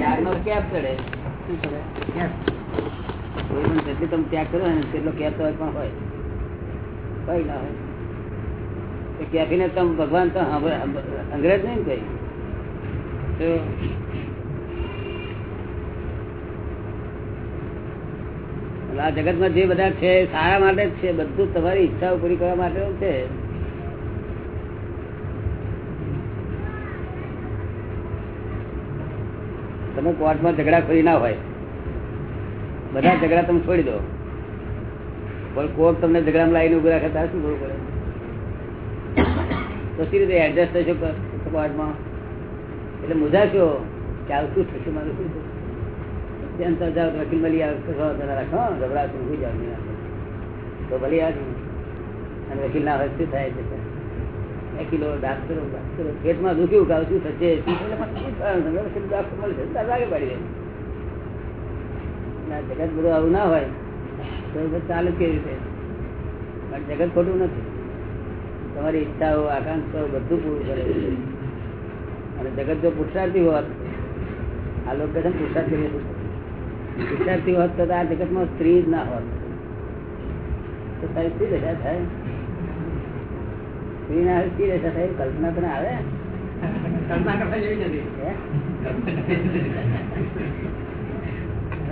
ત્યાગનો cap ચડે શું ચડે કેપ કોઈ પણ જેટલી તમે ત્યાગ કરો ને તેટલો કેપ તો પણ હોય. કઈ ના હોય. કેફીને તમે ભગવાન તો અંગ્રેજ નહીં ને કઈ? આ જગતમાં જે બધા છે સારા માટે જ છે. બધું તમારી ઈચ્છાઓ પૂરી કરવા માટે છે. તમે કોર્ટમાં ઝઘડા ખોરી ના હોય. બધા ઝઘડા તમે છોડી દો. પણ કોર્ટ તમને ઝઘડામાં લાવીને ઊભી રાખે ત્યારે શું કરવું પડે? તો સી રીતે એડજસ્ટ થશો કોર્ટમાં? એટલે મુજાશો કે આવું શું થશે મારું શું થશે? તો જાઓ વકીલ મળી આવે રાખો ઝઘડા શું જાવ તો ભલી આવે અને વકીલ ના હોય શું થાય છે? વકીલો ડાક્ટરો ડાક્ટરો પેટમાં દુખ્યું કે આવું શું થશે શું થશે? પણ શું થવાનું? તમે વકીલ ડોક્ટર મળશે તો લાગે પડી જગત બધું આવું ના હોય તો ચાલુ કેવી રીતે પણ જગત ખોટું નથી તમારી ઈચ્છાઓ, આકાંક્ષાઓ બધું પૂરું કરે અને જગત જો પુરુષાર્થી હોત, આ લોકો ને પુરુષાર્થ. પુરુષાર્થી હોત તો આ જગતમાં સ્ત્રી જ ના હોત તો તારી શી થાય સ્ત્રી ના હોય શી દશા કલ્પના પણ આવે?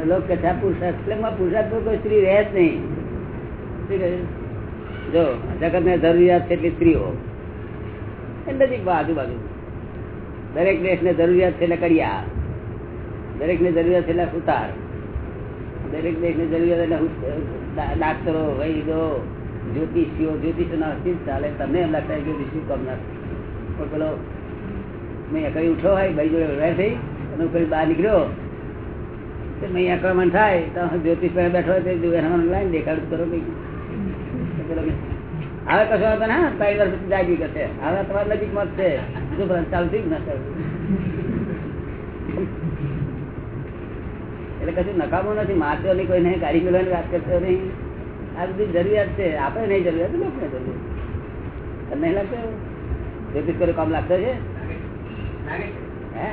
લોકો કહે છે આ પુરુષાર્થ એટલે પુરુષાર્થ કોઈ સ્ત્રી રહે જ નહીં. જો જગત ને જરૂરિયાત છે એટલી સ્ત્રીઓ. એ આજુબાજુ. દરેક દેશ ને જરૂરિયાત છે એટલે કડિયા. દરેક ને જરૂરિયાત છે એટલે સુતાર. દરેક દેશ ને જરૂરિયાત એટલે ડાક્ટરો વૈદો જ્યોતિષીઓ જ્યોતિષો ના હસ્તી ચાલે, તમને એમ લાગતા જ્યોતિષ કામ ના. પણ પેલો, મેં કઈ ઉઠો હોય ભાઈ જોડે વ્યવહાર થઈ, અને હું કઈ બહાર નીકળ્યો તો મેં આક્રમણ થાય, તો જ્યોતિષ પાસે બેઠો હોય, તો એના લાઈન દેખાડું કરો પેલો હવે કશો વાંધો ના ત્રણ વર્ષ જાગી કરશે હવે તમારી નજીક મત છે. ભલે ચાલતી જ ના ચાલતું એટલે કશું નકામું નથી, મારતો નહીં, કોઈ નહીં, ગાડી મેળવાની વાત કરતો નહીં. આ બધી જરૂરિયાત છે. આપણે નહીં જરૂરિયાત લોકોને જરૂરિયાત. તમને એવું? જ્યોતિષ કરે કામ લાગતો છે? હે?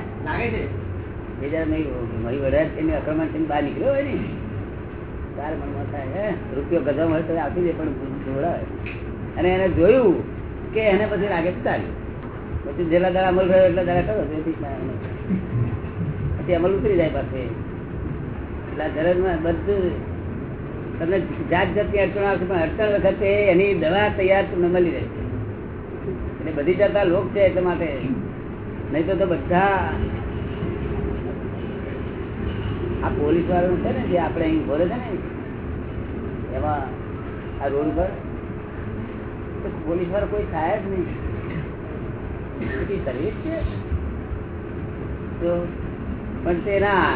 એ નહીં મારી વડાર છે ને થઈને બહાર નીકળ્યો હોય ને. તારે મનમાં થાય, હે? રૂપિયો ગજામ હોય તો આપી દે, પણ જોડાય અને એને જોયું કે એને પછી રાગે ચાલ્યું. પછી જેટલા દાડા અમલ થયો એટલા દાડા કરો. તેથી પછી અમલ ઉતરી જાય પાસે એટલે ધરજમાં બધું તમને જાત જાતની અડચણ આવશે, પણ અડચણ વખતે એની દવા તૈયાર તમને મળી રહેશે એટલે બધી જાતના લોક છે એટલા માટે. નહીં તો તો બધા આ પોલીસ વાળાનું છે ને જે આપણે અહીં ભરે છે ને, એમાં આ રોડ પર પોલીસ વાળો કોઈ થાય જ નહીં. સર્વિસ છે. તો પણ તે ના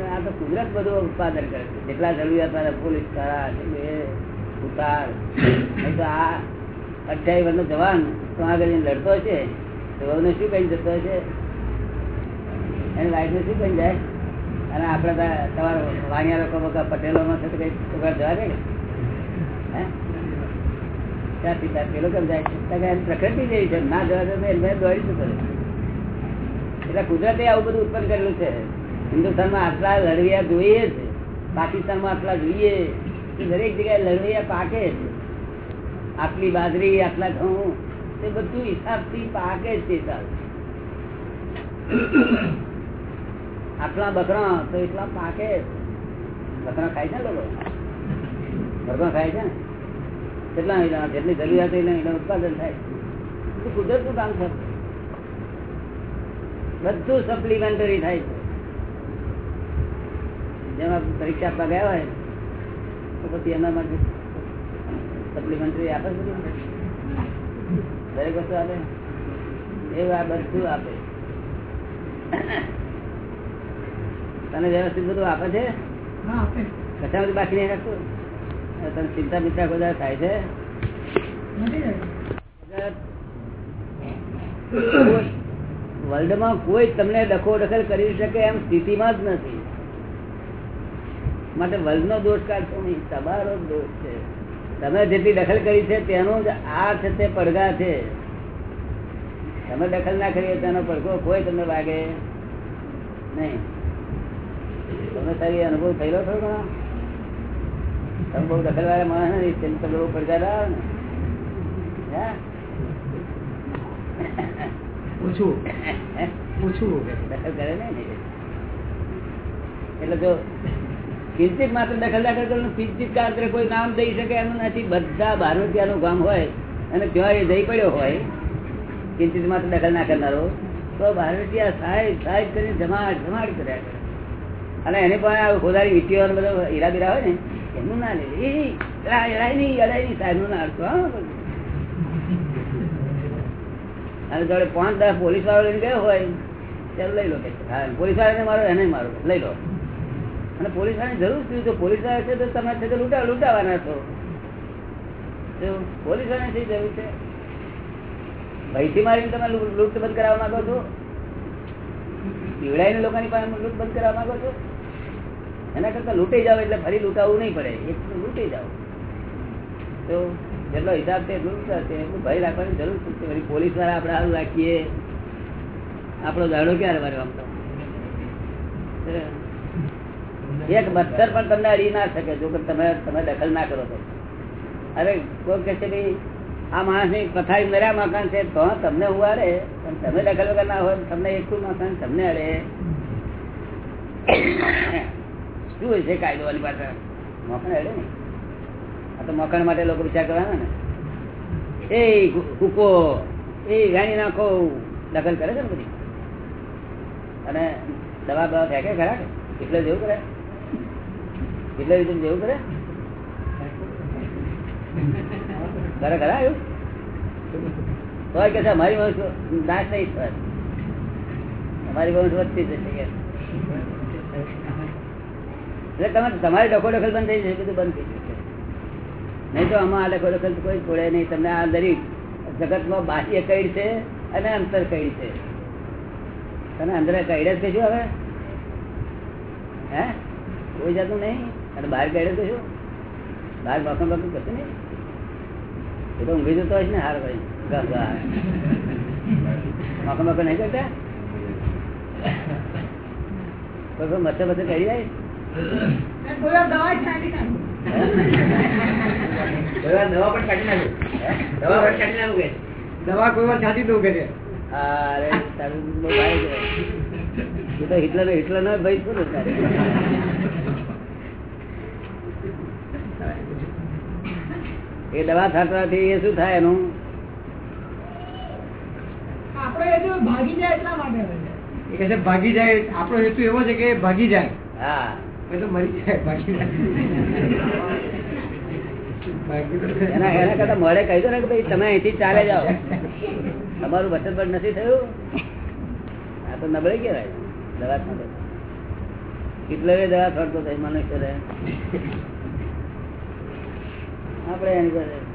આ તો કુદરત બધું ઉત્પાદન કરે છે. જેટલા જરૂરિયાત વાળા પોલીસ ઉતાર. તો આ અઠ્યાવીસ વર્ષનો જવાન તો આગળ લડતો છે તો શું કહી જતો છે એની વાઈફને શું કહી જાય? અને આપણે તમારો વાણિયા લોકો બધા પટેલોમાં છે તો કઈ છોકરા જવા દે હે? ત્યાં પેલો કેમ જાય? પ્રકૃતિ જેવી છે. ના જવા દે એને દોડી શું કરે એટલે કુદરતે આવું બધું ઉત્પન્ન કરેલું છે. હિન્દુસ્તાનમાં આટલા લડવિયા જોઈએ છે. પાકિસ્તાનમાં આટલા જોઈએ દરેક જગ્યાએ લડવૈયા પાકે છે. આટલી બાજરી, આટલા ઘઉં, તે બધું હિસાબથી પાકે છે આટલા બકરા, તો એટલા પાકે બકરા ખાય છે ને લોકો? બકરા ખાય છે ને? કેટલા એના જેટલી જરૂરિયાત એટલા ઉત્પાદન થાય. કુદરતનું કામ છે. બધું સપ્લિમેન્ટરી થાય છે. જેમાં પરીક્ષા આપવા ગયા હોય તો પછી એના માટે સપ્લિમેન્ટરી આપે છે દરેક વસ્તુ આપે? એવું આ બધું આપે. તને વ્યવસ્થિત બધું આપે છે? હા કશા બધું બાકી નહીં રાખતું? તને ચિંતા બિંતા બધા થાય છે. વર્લ્ડમાં કોઈ તમને ડખો ડખલ કરી શકે એમ સ્થિતિમાં જ નથી. માટે વર્લ્ડનો દોષ કાઢશો નહીં તમારો દોષ છે તમે જેટલી દખલ કરી છે તેનો જ આ છે તે પડઘા છે તમે દખલ ના કરી તેનો પડઘો કોઈ તમને લાગે નહીં તમને સારી અનુભવ થયેલો છો ઘણો? તમે બહુ દખલવાળા માણસ નથી તેમ તમે બહુ પડઘા લાવો ને? પૂછવું હે? દખલ કરે ને નહીં. એટલે જો કિંચિત માત્ર દખલ દાખલ કરેલું કિંચિત કાંતરે કોઈ નામ દઈ શકે એમ નથી. બધા બારોટિયાનું ગામ હોય અને ત્યાં એ જઈ પડ્યો હોય કિંચિત માત્ર દખલ ના કરનારો, તો બારોટિયા સાહેબ સાહેબ કરીને જમાડ જમાડ કર્યા કરે. અને એને પણ ખોદારી વીટીઓ બધો હીરા બીરા હોય ને એનું ના લે. એ રાય નહીં અડાય નહીં, સાહેબનું ના અડતો હા. અને જોડે પાંચ દસ પોલીસ વાળો લઈને ગયો હોય ત્યારે લઈ લો કે. પોલીસ વાળાને મારો, એને મારો, લઈ લો. અને પોલીસ વાળાની જરૂર થયું તો પોલીસવાળા છે તો તમે છે તો લૂંટા લૂંટાવાના છો. પોલીસ વાળાને શી જરૂર છે? ભયથી મારીને તમે લૂંટ બંધ કરાવવા માંગો છો? પીવડાઈને લોકોની પાસે લૂંટ બંધ કરાવવા માંગો છો? એના કરતા લૂંટી જાવ એટલે ફરી લૂંટાવવું નહીં પડે. એક લૂંટી જાવ તો જેટલો હિસાબ છે એટલું લૂંટાશે. એટલું ભય રાખવાની જરૂર છે? ફરી પોલીસવાળા આપણે સારું રાખીએ. આપણો દાડો ક્યારે મારે આમ તો એક મચ્છર પણ તમને અડી ના શકે, જો તમે તમે દખલ ના કરો તો. અરે, કોઈ કહે ભાઈ, આ માણસની પથારી મેરા મકાન છે, તો તમને હું અડે તમે દખલ વગર ના હોય, તમને એકલું મકાન તમને અડે શું હોય છે કાયદો વાળી પાસે? મકાન અડે ને? આ તો મકાન માટે લોકો વિચાર કરવાના ને. એ કૂકો, એ ગાણી નાખો, દખલ કરે છે ને બધી? અને દવા દવા ફેંકે ખરા? એટલે જેવું કરે? એટલે રીતે જેવું કરે? કરે ખરા એવું તો કે છે, અમારી વંશ નાશ નહીં થાય અમારી વંશ વધતી જશે. એટલે તમે તમારી ડખો દખલ બંધ થઈ જશે, બધું બંધ થઈ જશે. નહીં તો આમાં આ ડખો દખલ કોઈ છોડે નહીં. તમને આ દરેક જગતમાં બાહ્ય કઈ છે અને અંતર કઈ છે. તને અંદર કઈ જ કશું હવે. હે? કોઈ જાતું નહીં. અને બહાર કઈડ તો શું? બહાર બાકમ બાકમ કરશે ને? એ તો ઊંઘી જતો હોય ને હાર ભાઈ. બાકમ બાકમ નહીં કરતા? કોઈ મચ્છર મચ્છર કરી જાય? દવા કાઢી નાખું. દવા કોઈ વાર છાંટી દઉં કે છે? અરે તારું ભાઈ. હિટલર હિટલર ના ભાઈ શું ને તારે? એ દવા છાંટવાથી એ શું થાય એનું? ભાગી જાય એટલા માટે હોય છે. એ કહે છે ભાગી જાય આપણો હેતુ એવો છે કે ભાગી જાય. હા. મરી જાય ભાગી જાય. ભાગી તો જાય. એના એના કરતા મળે કહી દો ને કે ભાઈ તમે અહીંથી ચાલે જાઓ. તમારું બચત પણ નથી થયું? આ તો નબળે કહેવાય દવા છાંટો એટલે દવા છાંટતો હતો મનુષ્ય આપણે થતું.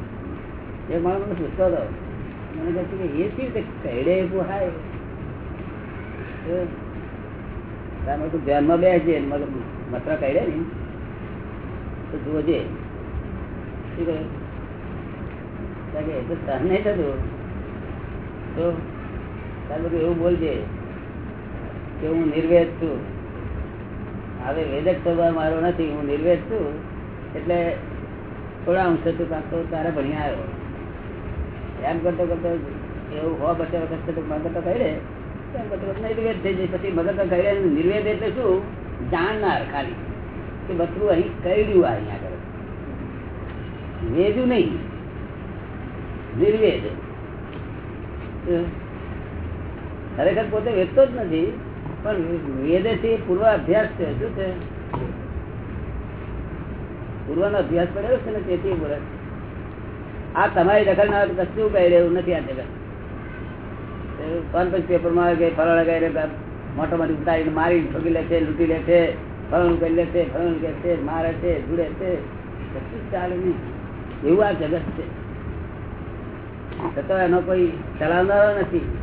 તો તારે બધું એવું બોલજે કે હું નિર્વેદ છું. હવે વેદક સ્વભાવ મારો નથી, હું નિર્વેદ છું. એટલે થોડા અંશે તું કાંતો તારે ભણી આવ્યો. એમ કરતો કરતો એવું હો બચે વખત તો મગર તો કહી દે એમ કરતો નિર્વેદ થઈ જાય. પછી મગર તો કહી નિર્વેદ એટલે શું? જાણનાર ખાલી. કે બધું અહીં કહ્યું આ અહીંયા આગળ. વેદું નહીં. નિર્વેદ. ખરેખર પોતે વેચતો જ નથી. પણ વેદે થી પૂર્વ અભ્યાસ છે. શું છે? પૂર્વનો અભ્યાસ કરેલો છે ને તેથી બોલે આ તમારી દખલ ના કશું કહી રહ્યું નથી આ જગત. કોન્ફરન્સ પેપરમાં આવે કે ફરણ કહી રહ્યા મોટો ઉતારીને મારી, ઠોકી લે છે, લૂંટી લે છે ફરણ કરી લે છે ફરણ કે છે, મારે છે, જુડે છે. કશું ચાલે નહીં. એવું આ જગત છે. છતાં એનો કોઈ ચલાવનારો નથી.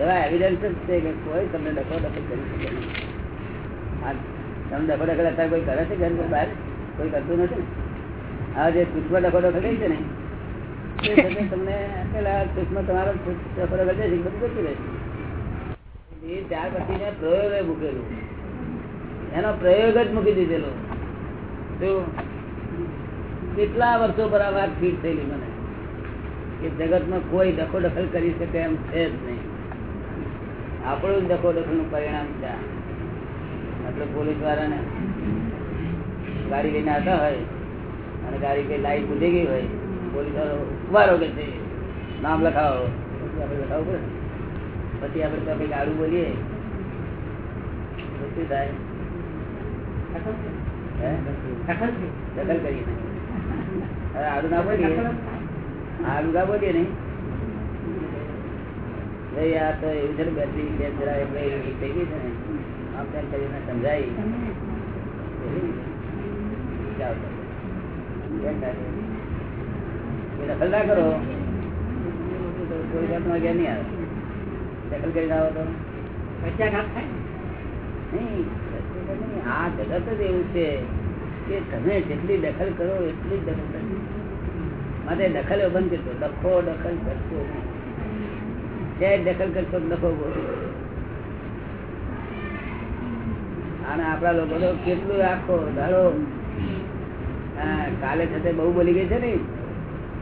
એવા એવિડન્સ જ છે કે કોઈ તમને ડખો ડખો કરી શકે નહીં. આ તમે ડખો ડખો કોઈ કરે છે ઘર બહાર? કોઈ કરતું નથી ને. આ જે સૂક્ષ્મ ડખો ડખો છે ને તમને પેલા સૂક્ષ્મ તમારો ડખો ઘટે છે બધું કરતું રહેશે એ ત્યાર પછી ને પ્રયોગે મૂકેલું. એનો પ્રયોગ જ મૂકી દીધેલો. કેટલા વર્ષો પર આ વાત ફીટ થયેલી મને. કે જગતમાં કોઈ દખો દખલ કરી શકે એમ છે જ નહીં. આપણું જ દખો દખલનું પરિણામ છે મતલબ પોલીસ પોલીસ વાળાને ગાડી લઈને આવતા હોય અને ગાડી કઈ લાઈટ બુझી ગઈ હોય પોલીસ વાળો કે નામ લખાવો આપણે લખાવવું પડે પછી આપણે તો કંઈક ગાડું બોલીએ શું થાય? દખલ કરી હવે આડું ના ના બોલીએ નહીં આ તો એવું છે થઈ ગઈ છે ને આમ તેમ કરીને સમજાય દખલ ના કરો. કોઈ જાતનો અગિયાર નહીં આવે. દખલ કરી આવો તો. આ જગત જ એવું છે કે તમે જેટલી દખલ કરો એટલી જ દખલ માટે દખલ બંધ દખલ કરશો. દખલ કરશો અને આપણા લોકો તો કેટલું આખો દાડો હા, કાલે સાથે બહુ બોલી ગઈ છે ને.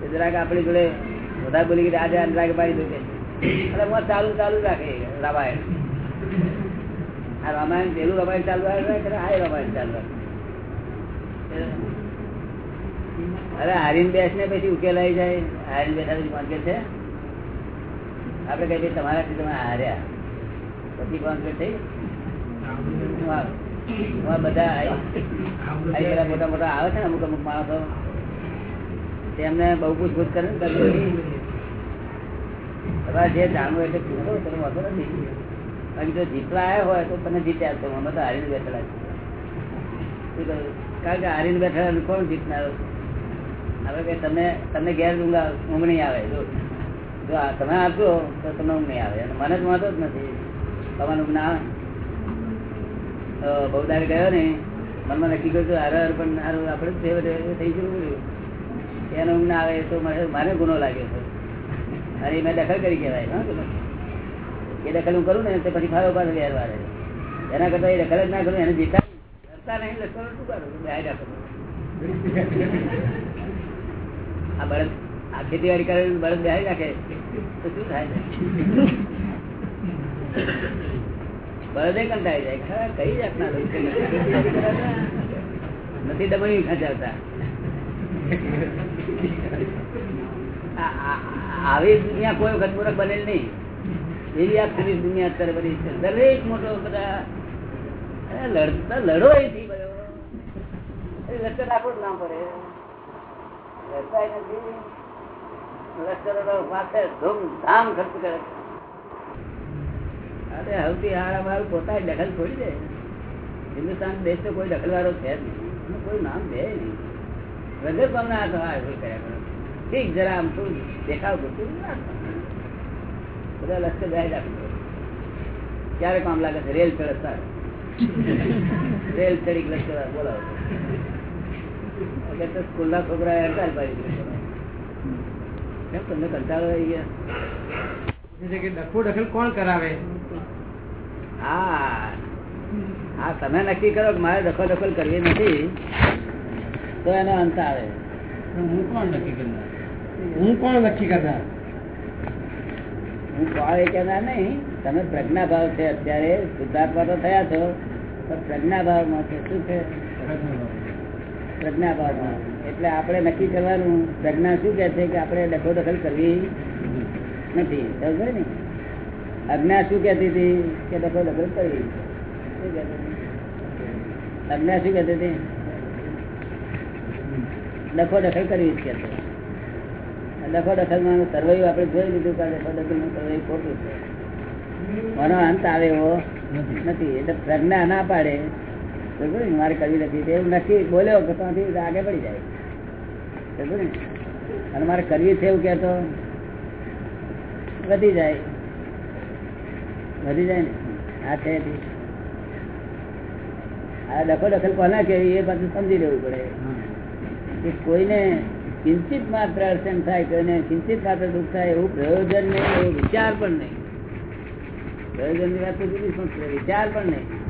એ જરાક આપણી જોડે વધારે બોલી ગઈ આજે જરાક પાડી દો એટલે હું ચાલુ ચાલુ રાખે રામાયણ. આ રામાયણ પેલું રામાયણ ચાલુ આવે આ રામાયણ ચાલુ અરે હારીન બેસ ને પછી ઉકેલાઈ જાય. હારીન બેઠા પછી કોણ કે છે? આપડે કઈ ભાઈ તમારાથી તમે હાર્યા. પછી કોણ કે થઈ બધા મોટા મોટા આવે છે ને અમુક અમુક માણસો. તેમને બહુ પૂછપૂછ કરે ને જે જાણવું એટલે પૂછો તમે વાંધો નથી. બાકી જો જીતવા આવ્યા હોય તો તમે જીત્યા છો અમે તો હારીને બેઠેલા કારણ કે હારીને બેઠેલા કોણ જીતનાર? હવે કે તમે તમને ઘેર ઊંઘ આવે- ઊંઘ નહીં આવે. જો જો તમે આપ્યો તો તમને ઊંઘ નહીં આવે. અને મને જ વાંધો જ નથી. તમારું ઊંઘ ના આવે તો બહુ દાડે ગયો ને, મનમાં નક્કી કર્યું હારે હારે, પણ હારું, આપણે થઈ પડ્યું એને ઊંઘ ના આવે તો મારે ગુનો લાગ્યો છે. અને મેં દખલ કરી કહેવાય એ દખલ હું કરું ને, તો પછી ફાળો પાછો વેર વાળે એના કરતા એ દખલ જ ના કરું, એને જીતા કરતા નહીં લખવાનું શું કરું? આ બળદ, આ ખેતીવાડી કરે બળદ બેહાઈ રાખે તો શું થાય? બળદે કંટાળી જાય. ખરા, કઈ જાતના લોકો નથી દમણી ખચાવતા આવી દુનિયા કોઈ વખત પૂરક બનેલ નહીં. એવી આ ખરી દુનિયા અત્યારે બધી છે. દરેક મોટો બધા લડતા લડો એથી લશ્કર આપણું ના પડે. લડતાય નથી. લશ્કર ધૂમધામ ખર્ચ કરે અરે સૌથી હારા અમારું પોતાની દખલ છોડી દે. હિન્દુસ્તાન દેશ તો કોઈ દખલવાળો છે જ નહીં. કોઈ નામ દે નહીં. વગર પણ ના થવા એવું કર્યા કરો. ઠીક, જરા આમ થોડું દેખાવ પૂરતું બધા લશ્કર જાય રાખો. ક્યારે કામ લાગે છે, રેલ ચડે સર રેલ ચડી લશ્કર બોલાવો અગર તો સ્કૂલના છોકરા હડતાલ પાડી તમને કંટાળો આવી ગયા? ડખો દખલ કોણ કરાવે? હા. હા તમે નક્કી કરો કે મારે દખલ દખલ કરવી નથી તો એનો અંત આવે. હું કોણ નક્કી કરનાર? હું કોણ નક્કી કરનાર? હું કોણ એ કહેનાર નહીં. તમે પ્રજ્ઞા ભાવ છે અત્યારે સુધાર્થમાં તો થયા છો પણ પ્રજ્ઞા ભાવમાં છે. શું છે? પ્રજ્ઞા ભાવમાં એટલે આપણે નક્કી કરવાનું. પ્રજ્ઞા શું કહે છે કે આપણે દખો દખલ કરવી નથી. સમજે ને? અજ્ઞા શું કહેતી હતી? કે શું કહેતી હતી? અજ્ઞા શું કહેતી હતી? ડખો દખલ કરવી જ કહેતો. માં સર્વૈવ આપણે જોઈ લીધું કે ડખો દખો દખલનું સર્વૈવ ખોટું છે. મનો અંત આવે એવો નથી. એટલે પ્રજ્ઞા ના પાડે. મારે કરવી નથી. એવું નથી. બોલ્યો કે આગળ પડી જાય? અને મારે કરવી છે એવું કહેતો. વધી જાય. વધી જાય ને. આ છે આ દખો દખલ કોના કેવી એ પાછું સમજી લેવું પડે. કે કોઈને કિંચિત માત્ર અડચણ થાય કોઈને કિંચિત માત્ર દુઃખ થાય એવું પ્રયોજન નહીં એવું વિચાર પણ નહીં. પ્રયોજનની વાત તો જુદી છે વિચાર પણ નહીં.